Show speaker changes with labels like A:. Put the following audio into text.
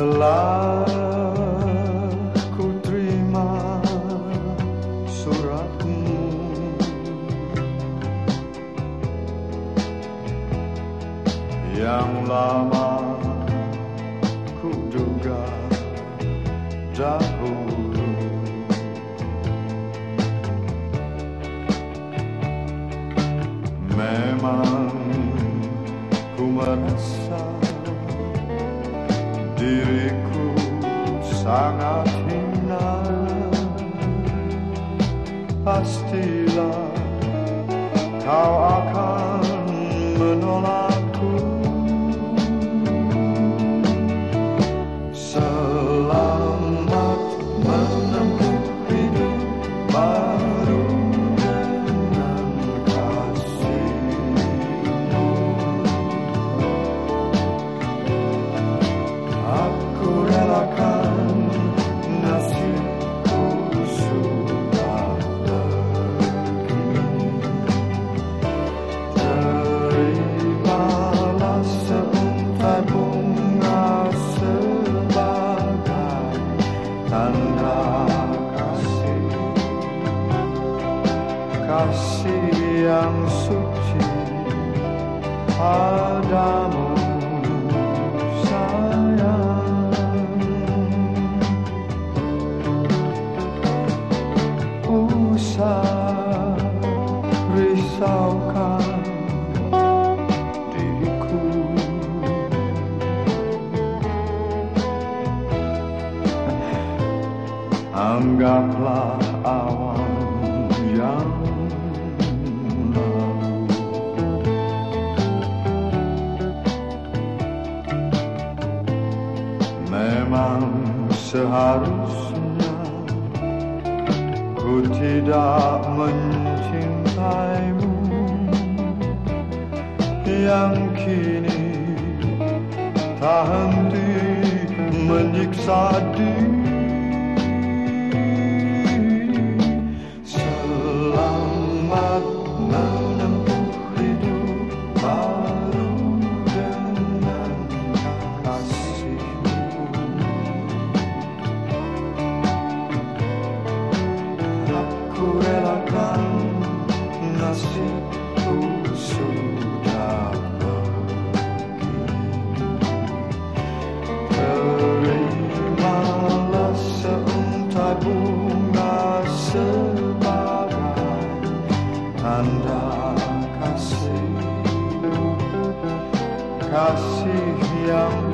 A: Telah ku terima suratmu Yang lama ku duga dahulu. Memang ku merasa langer hinein. Pastila, tau akan menolak. Kasih yang suci padamu sayang. Anggaplah awan yang seharusnya ku tidak mencintaimu. Yang kini tak henti menyiksa diri. Selamat Anda yang